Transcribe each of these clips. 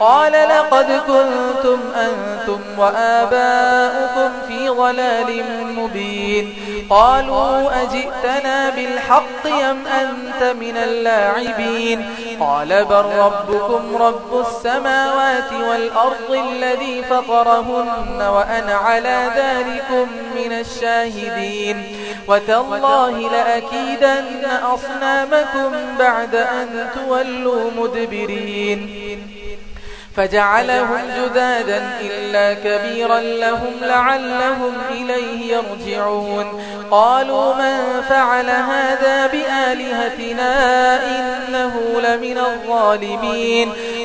قال لقد كنتم أنتم وآباؤكم في ضلال مبين. قالوا أجئتنا بالحق يم أنت من اللاعبين؟ قال بل ربكم رب السماوات والأرض الذي فطرهن وأنا على ذلكم من الشاهدين. وتالله لأكيدن أصنامكم بعد أن تولوا مدبرين. فجعلهم جدادا إلا كبيرا لهم لعلهم إليه يرجعون. قالوا من فعل هذا بآلهتنا إنه لمن الظالمين.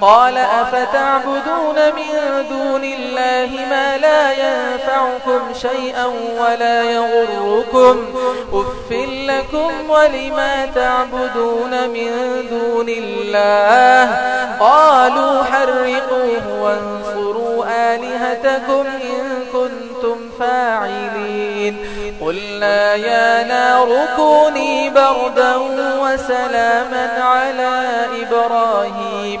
قال أفتعبدون من دون الله ما لا ينفعكم شيئا ولا يغركم أفل لكم ولما تعبدون من دون الله قالوا حرقوه وانصروا آلهتكم إن كنتم فاعلين قلنا يا نار كوني بردا وسلاما على إبراهيم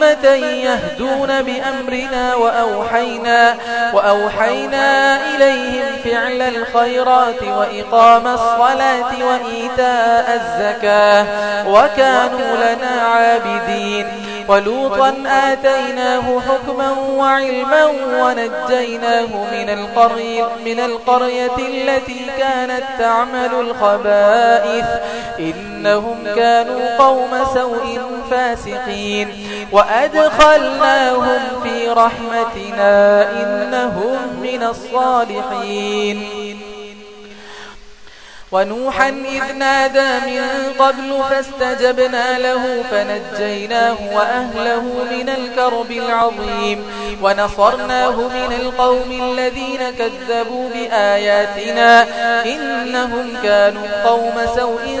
أمة يهدون بأمرنا وأوحينا, وأوحينا إليهم فعل الخيرات وإقام الصلاة وإيتاء الزكاة وكانوا لنا عابدين. ولوطا آتيناه حكما وعلما ونجيناه من القرية, من القرية التي كانت تعمل الخبائث. إنهم كانوا قوم سوء الفاسقين وأدخلناهم في رحمتنا إنهم من الصالحين ونوحا إذ نادى من قبل فاستجبنا له فنجيناه وأهله من الكرب العظيم ونصرناه من القوم الذين كذبوا بآياتنا إنهم كانوا قوم سوء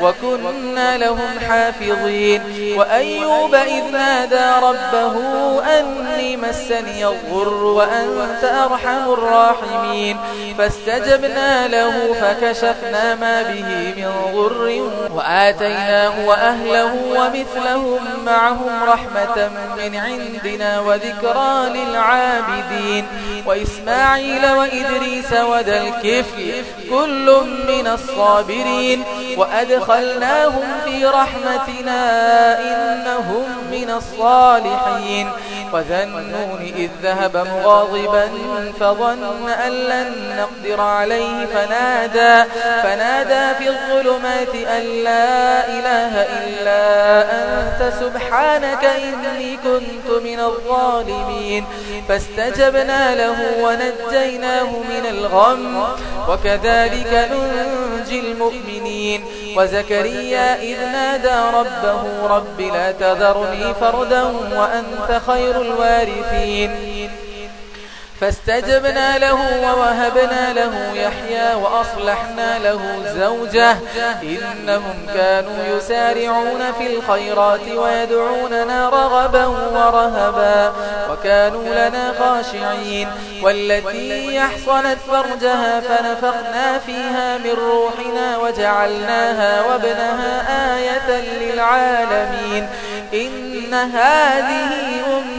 وكنا لهم حافظين وأيوب إذ نادى ربه أني مسني الضر وأنت أرحم الراحمين فاستجبنا له فكشفنا ما به من ضر وآتيناه وأهله ومثلهم معهم رحمة من عندنا وذكرى للعابدين وإسماعيل وإدريس وذا الكفل كل من الصابرين وأدخل وأدخلناهم في رحمتنا إنهم من الصالحين وذنون إذ ذهب مغاضبا فظن أن لن نقدر عليه فنادى, فنادى في الظلمات أن لا إله إلا أنت سبحانك إني كنت من الظالمين فاستجبنا له ونجيناه من الغم وكذلك ننجي المؤمنين وزكريا إذ نادى ربه رب لا تذرني فردا وأنت خير الوارثين. فاستجبنا له ووهبنا له يحيى وأصلحنا له زوجه. إنهم كانوا يسارعون في الخيرات ويدعوننا رغبا ورهبا. وكانوا لنا خاشعين. والتي يحصنت فرجها فنفخنا فيها من روحنا وجعلناها وابنها آية للعالمين. إن هذه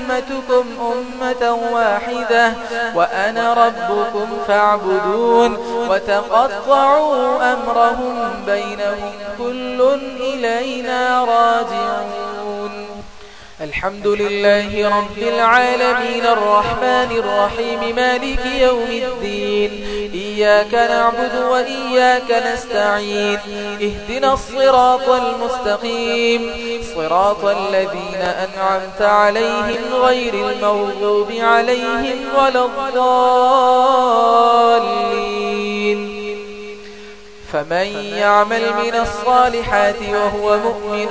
أمتكم أمة واحدة وأنا ربكم فاعبدون وتقطعوا أمرهم بينهم كل إلينا راجعون. الحمد لله رب العالمين الرحمن الرحيم مالك يوم الدين إياك نعبد وإياك نستعين اهدنا الصراط المستقيم صراط الذين أنعمت عليهم غير المغضوب عليهم ولا الضالين. فمن يعمل من الصالحات وهو مؤمن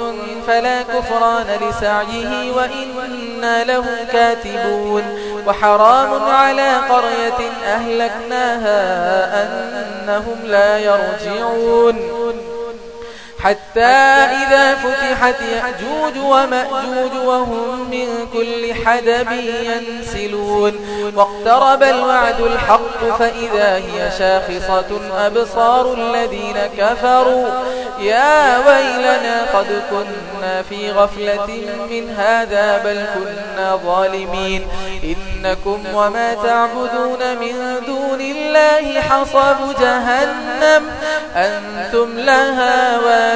فلا كفران لسعيه وإنا له كاتبون. وحرام على قرية أهلكناها أنهم لا يرجعون. حتى إذا فتحت يأجوج ومأجوج وهم من كل حدب ينسلون. واقترب الوعد الحق فإذا هي شاخصة أبصار الذين كفروا. يا ويلنا قد كنا في غفلة من هذا بل كنا ظالمين. إنكم وما تعبدون من دون الله حصب جهنم. أنتم لها وارد